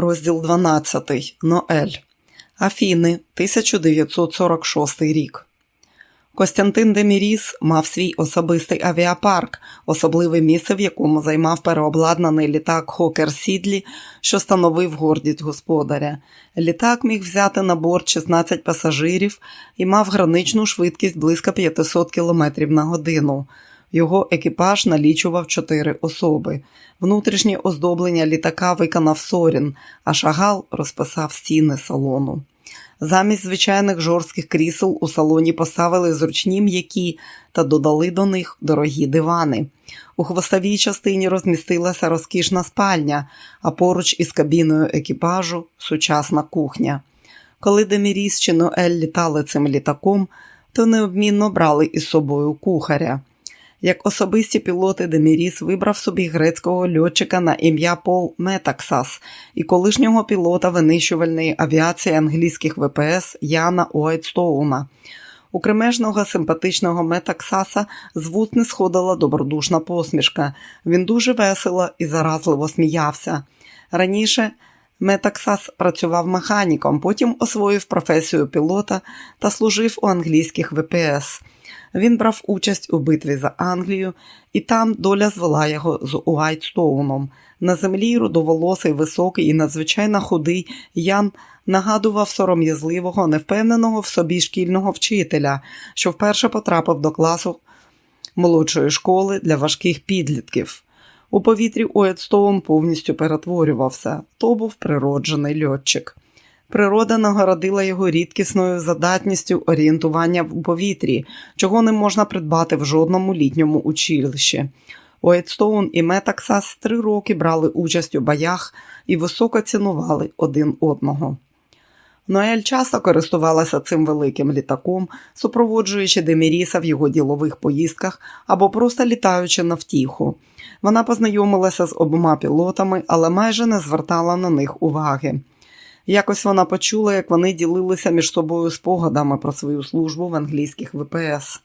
Розділ 12. Ноель. Афіни, 1946 рік. Костянтин Деміріс мав свій особистий авіапарк, особливе місце, в якому займав переобладнаний літак Хокер Сідлі, що становив гордість господаря. Літак міг взяти на борт 16 пасажирів і мав граничну швидкість близько 500 км на годину. Його екіпаж налічував чотири особи. Внутрішнє оздоблення літака виконав Сорін, а шагал розписав стіни салону. Замість звичайних жорстких крісел у салоні поставили зручні м'які та додали до них дорогі дивани. У хвостовій частині розмістилася розкішна спальня, а поруч із кабіною екіпажу сучасна кухня. Коли Деміріс чи Ноель літали цим літаком, то необмінно брали із собою кухаря. Як особисті пілоти Деміріс вибрав собі грецького льотчика на ім'я Пол Метаксас і колишнього пілота винищувальної авіації англійських ВПС Яна Уайтстоуна. У кремежного симпатичного Метаксаса з вуст не сходила добродушна посмішка. Він дуже весело і заразливо сміявся. Раніше Метаксас працював механіком, потім освоїв професію пілота та служив у англійських ВПС. Він брав участь у битві за Англію, і там доля звела його з Уайтстоуном. На землі рудоволосий, високий і надзвичайно худий Ян нагадував сором'язливого, невпевненого в собі шкільного вчителя, що вперше потрапив до класу молодшої школи для важких підлітків. У повітрі Уайтстоун повністю перетворювався. То був природжений льотчик. Природа нагородила його рідкісною задатністю орієнтування в повітрі, чого не можна придбати в жодному літньому училищі. Уайтстоун і Метаксас три роки брали участь у боях і високо цінували один одного. Ноель часто користувалася цим великим літаком, супроводжуючи Деміріса в його ділових поїздках або просто літаючи на втіху. Вона познайомилася з обома пілотами, але майже не звертала на них уваги. Якось вона почула, як вони ділилися між собою спогадами про свою службу в англійських ВПС.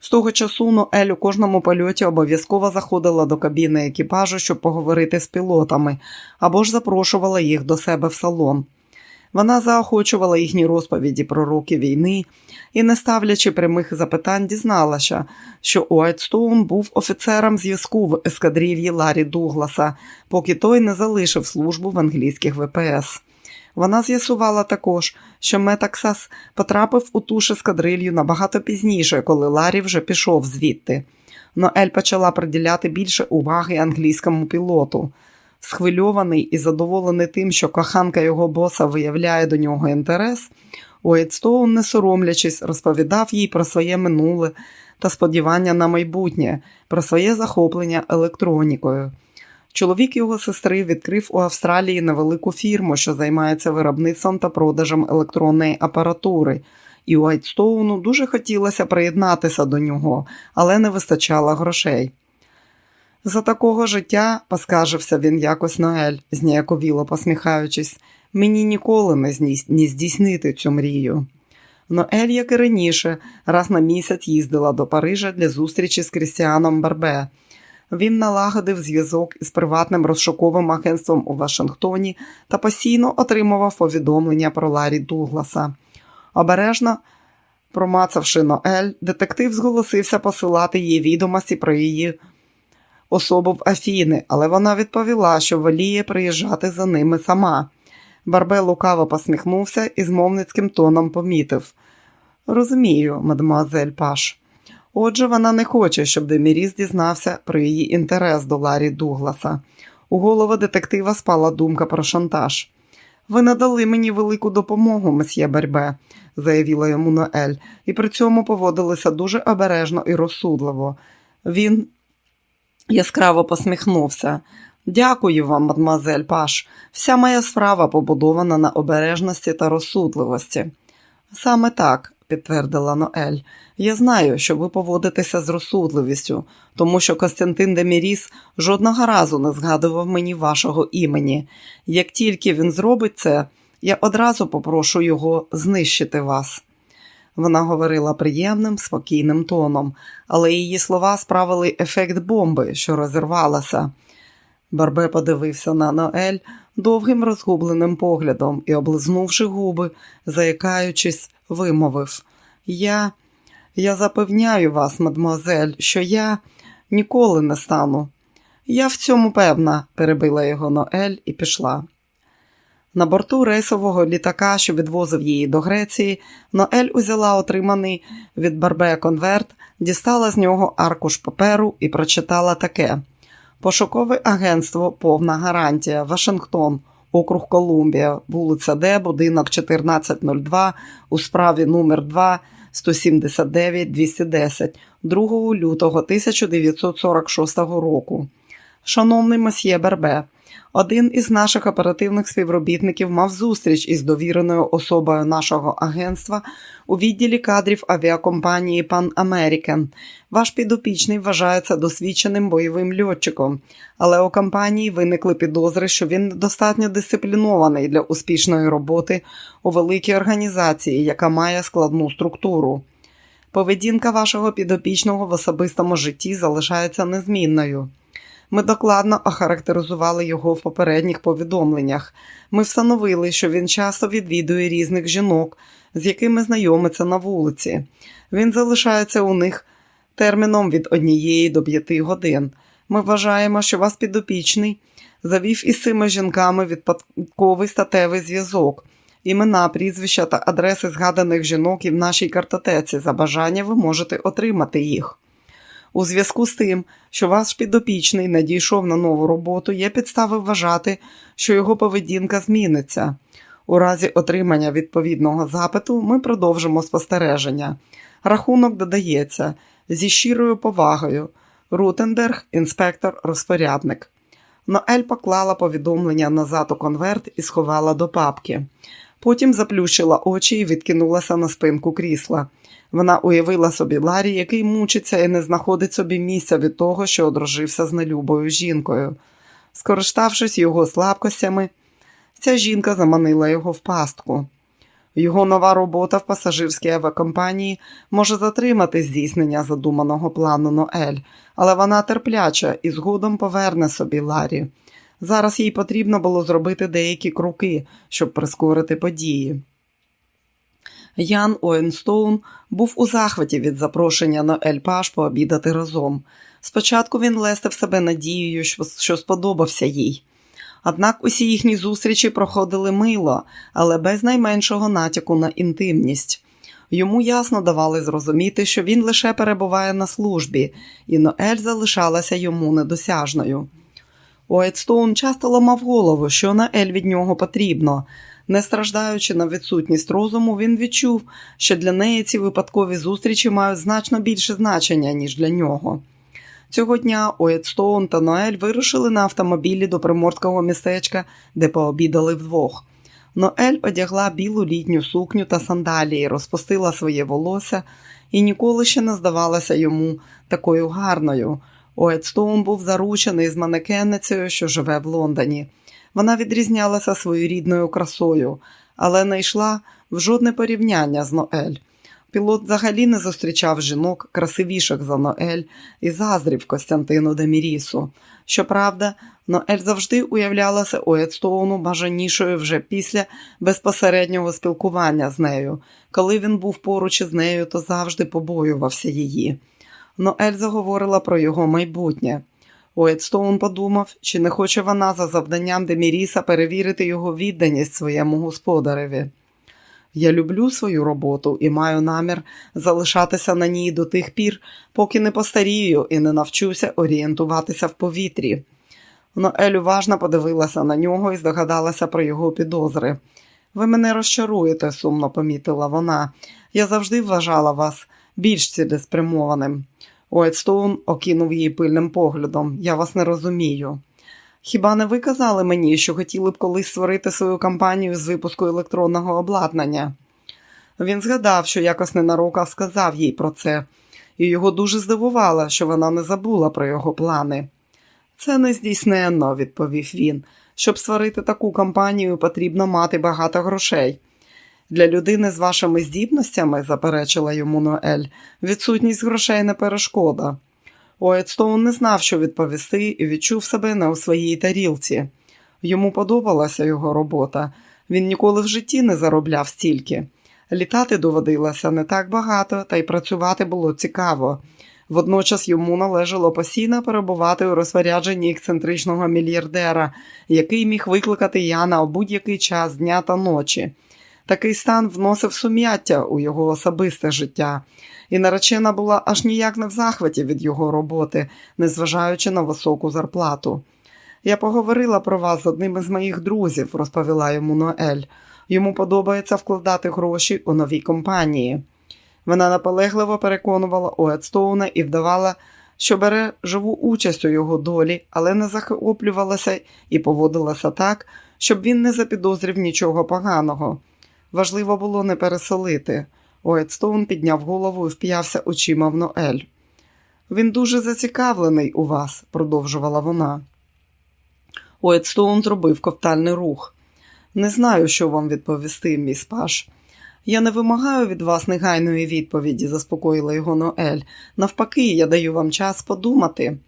З того часу Ноель у кожному польоті обов'язково заходила до кабіни екіпажу, щоб поговорити з пілотами, або ж запрошувала їх до себе в салон. Вона заохочувала їхні розповіді про роки війни і, не ставлячи прямих запитань, дізналася, що Уайтстоун був офіцером зв'язку в ескадрильї Ларі Дугласа, поки той не залишив службу в англійських ВПС. Вона з'ясувала також, що Метаксас потрапив у ту ескадрилью набагато пізніше, коли Ларі вже пішов звідти. Ноель почала приділяти більше уваги англійському пілоту. Схвильований і задоволений тим, що коханка його боса виявляє до нього інтерес, Уайтстоун, не соромлячись, розповідав їй про своє минуле та сподівання на майбутнє, про своє захоплення електронікою. Чоловік його сестри відкрив у Австралії невелику фірму, що займається виробництвом та продажем електронної апаратури, і Уайтстоуну дуже хотілося приєднатися до нього, але не вистачало грошей. За такого життя, поскажився він якось Ноель, зніяковіло посміхаючись, мені ніколи не здійснити цю мрію. Ноель, як і раніше, раз на місяць їздила до Парижа для зустрічі з Крістіаном Барбе. Він налагодив зв'язок із приватним розшуковим агентством у Вашингтоні та постійно отримував повідомлення про Ларі Дугласа. Обережно промацавши Ноель, детектив зголосився посилати їй відомості про її особу в Афіни, але вона відповіла, що воліє приїжджати за ними сама. Барбе лукаво посміхнувся і змовницьким тоном помітив Розумію, мадемуазель Паш. Отже, вона не хоче, щоб Деміріс дізнався про її інтерес до Ларі Дугласа. У голову детектива спала думка про шантаж. Ви надали мені велику допомогу, месьє Барбе, заявила йому Ноель, і при цьому поводилися дуже обережно і розсудливо. Він яскраво посміхнувся. Дякую вам, мадмазель Паш. Вся моя справа побудована на обережності та розсудливості. Саме так, підтвердила Ноель. Я знаю, що ви поводитеся з розсудливістю, тому що Костянтин Деміріс жодного разу не згадував мені вашого імені. Як тільки він зробить це, я одразу попрошу його знищити вас. Вона говорила приємним, спокійним тоном, але її слова справили ефект бомби, що розірвалася. Барбе подивився на Ноель довгим розгубленим поглядом і, облизнувши губи, заякаючись, вимовив Я я запевняю вас, мадмуазель, що я ніколи не стану. Я в цьому певна, перебила його Ноель і пішла. На борту рейсового літака, що відвозив її до Греції, Ноель узяла отриманий від Барбе конверт, дістала з нього аркуш паперу і прочитала таке: Пошукове агентство Повна гарантія, Вашингтон, округ Колумбія, вулиця Д, будинок 1402 у справі номер 2 179 210 2 лютого 1946 року. Шановний месьє Бербе, один із наших оперативних співробітників мав зустріч із довіреною особою нашого агентства у відділі кадрів авіакомпанії Pan American. Ваш підопічний вважається досвідченим бойовим льотчиком, але у компанії виникли підозри, що він недостатньо дисциплінований для успішної роботи у великій організації, яка має складну структуру. Поведінка вашого підопічного в особистому житті залишається незмінною. Ми докладно охарактеризували його в попередніх повідомленнях. Ми встановили, що він часто відвідує різних жінок, з якими знайомиться на вулиці. Він залишається у них терміном від однієї до п'яти годин. Ми вважаємо, що вас підопічний завів із цими жінками відпадковий статевий зв'язок. Імена, прізвища та адреси згаданих жінок і в нашій картотеці. За бажання ви можете отримати їх. У зв'язку з тим, що ваш підопічний надійшов на нову роботу, є підстави вважати, що його поведінка зміниться. У разі отримання відповідного запиту ми продовжимо спостереження. Рахунок додається зі щирою повагою. Рутенберг, інспектор, розпорядник. Ноель поклала повідомлення назад у конверт і сховала до папки. Потім заплющила очі і відкинулася на спинку крісла. Вона уявила собі Ларі, який мучиться і не знаходить собі місця від того, що одружився з нелюбою жінкою. Скориставшись його слабкостями, ця жінка заманила його в пастку. Його нова робота в пасажирській авіакомпанії може затримати здійснення задуманого плану Ноель, але вона терпляча і згодом поверне собі Ларі. Зараз їй потрібно було зробити деякі кроки, щоб прискорити події. Ян Уайтстоун був у захваті від запрошення Ноель Паж пообідати разом. Спочатку він лестив себе надією, що сподобався їй. Однак усі їхні зустрічі проходили мило, але без найменшого натяку на інтимність. Йому ясно давали зрозуміти, що він лише перебуває на службі, і Ноель залишалася йому недосяжною. Уайтстоун часто ламав голову, що Ноель від нього потрібно. Не страждаючи на відсутність розуму, він відчув, що для неї ці випадкові зустрічі мають значно більше значення, ніж для нього. Цього дня Уайтстоун та Ноель вирушили на автомобілі до приморського містечка, де пообідали вдвох. Ноель одягла білу літню сукню та сандалії, розпустила своє волосся і ніколи ще не здавалася йому такою гарною. Уайтстоун був заручений з манекенницею, що живе в Лондоні. Вона відрізнялася своєрідною красою, але не йшла в жодне порівняння з Ноель. Пілот взагалі не зустрічав жінок красивіших за Ноель і заздрів Костянтину Демірісу. Щоправда, Ноель завжди уявлялася Уайтстоуну бажанішою вже після безпосереднього спілкування з нею. Коли він був поруч із нею, то завжди побоювався її. Ноель заговорила про його майбутнє. Уайтстоун подумав, чи не хоче вона за завданням Деміріса перевірити його відданість своєму господареві. Я люблю свою роботу і маю намір залишатися на ній до тих пір, поки не постарію і не навчуся орієнтуватися в повітрі. Ноель уважно подивилася на нього і здогадалася про його підозри. Ви мене розчаруєте, сумно помітила вона. Я завжди вважала вас більш цілеспрямованим. Уайтстоун окинув її пильним поглядом. Я вас не розумію. Хіба не ви казали мені, що хотіли б колись створити свою кампанію з випуску електронного обладнання? Він згадав, що якось ненарокав сказав їй про це, і його дуже здивувало, що вона не забула про його плани. Це не здійсненно, відповів він. Щоб створити таку кампанію, потрібно мати багато грошей. Для людини з вашими здібностями, заперечила йому Ноель, відсутність грошей не перешкода. Уайтстоун не знав, що відповісти, і відчув себе не у своїй тарілці. Йому подобалася його робота. Він ніколи в житті не заробляв стільки. Літати доводилося не так багато, та й працювати було цікаво. Водночас йому належало постійно перебувати у розпорядженні ексцентричного мільярдера, який міг викликати Яна у будь-який час дня та ночі. Такий стан вносив сум'яття у його особисте життя, і наречена була аж ніяк не в захваті від його роботи, незважаючи на високу зарплату. Я поговорила про вас з одним із моїх друзів, розповіла йому Ноель. Йому подобається вкладати гроші у новій компанії. Вона наполегливо переконувала Уетстоуна і вдавала, що бере живу участь у його долі, але не захоплювалася і поводилася так, щоб він не запідозрив нічого поганого. Важливо було не пересолити. Уетстоун підняв голову і вп'явся очима в Ноель. Він дуже зацікавлений у вас, продовжувала вона. Уетстоун зробив ковтальний рух. Не знаю, що вам відповісти, міс Паш. Я не вимагаю від вас негайної відповіді, заспокоїла його Ноель. Навпаки, я даю вам час подумати.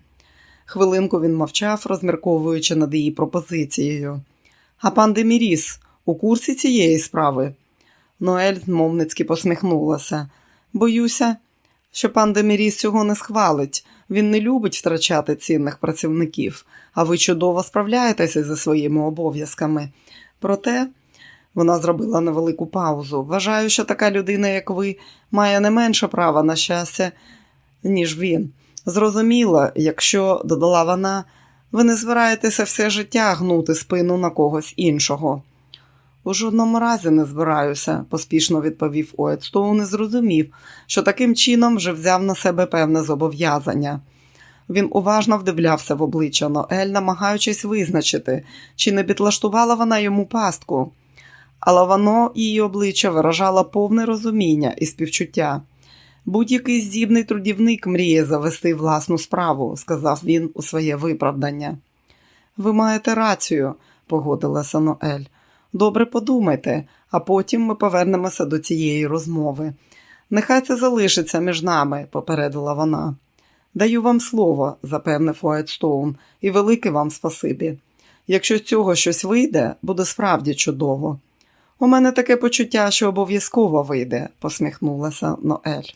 Хвилинку він мовчав, розмірковуючи над її пропозицією. А пан Деміріс у курсі цієї справи? Ноель змовницьки посміхнулася. Боюся, що пан Деміріс цього не схвалить. Він не любить втрачати цінних працівників, а ви чудово справляєтеся зі своїми обов'язками. Проте вона зробила невелику паузу. Вважаю, що така людина, як ви, має не менше права на щастя, ніж він. Зрозуміло, якщо, додала вона, ви не збираєтеся все життя гнути спину на когось іншого. У жодному разі не збираюся, поспішно відповів Уетстоун і зрозумів, що таким чином вже взяв на себе певне зобов'язання. Він уважно вдивлявся в обличчя Ноель, намагаючись визначити, чи не підлаштувала вона йому пастку, але воно її обличчя виражало повне розуміння і співчуття. Будь-який здібний трудівник мріє завести власну справу, сказав він у своє виправдання. Ви маєте рацію, погодилася Ноель. Добре подумайте, а потім ми повернемося до цієї розмови. Нехай це залишиться між нами, попередила вона. Даю вам слово, запевнив Уайтстоун, і велике вам спасибі. Якщо з цього щось вийде, буде справді чудово. У мене таке почуття, що обов'язково вийде, посміхнулася Ноель.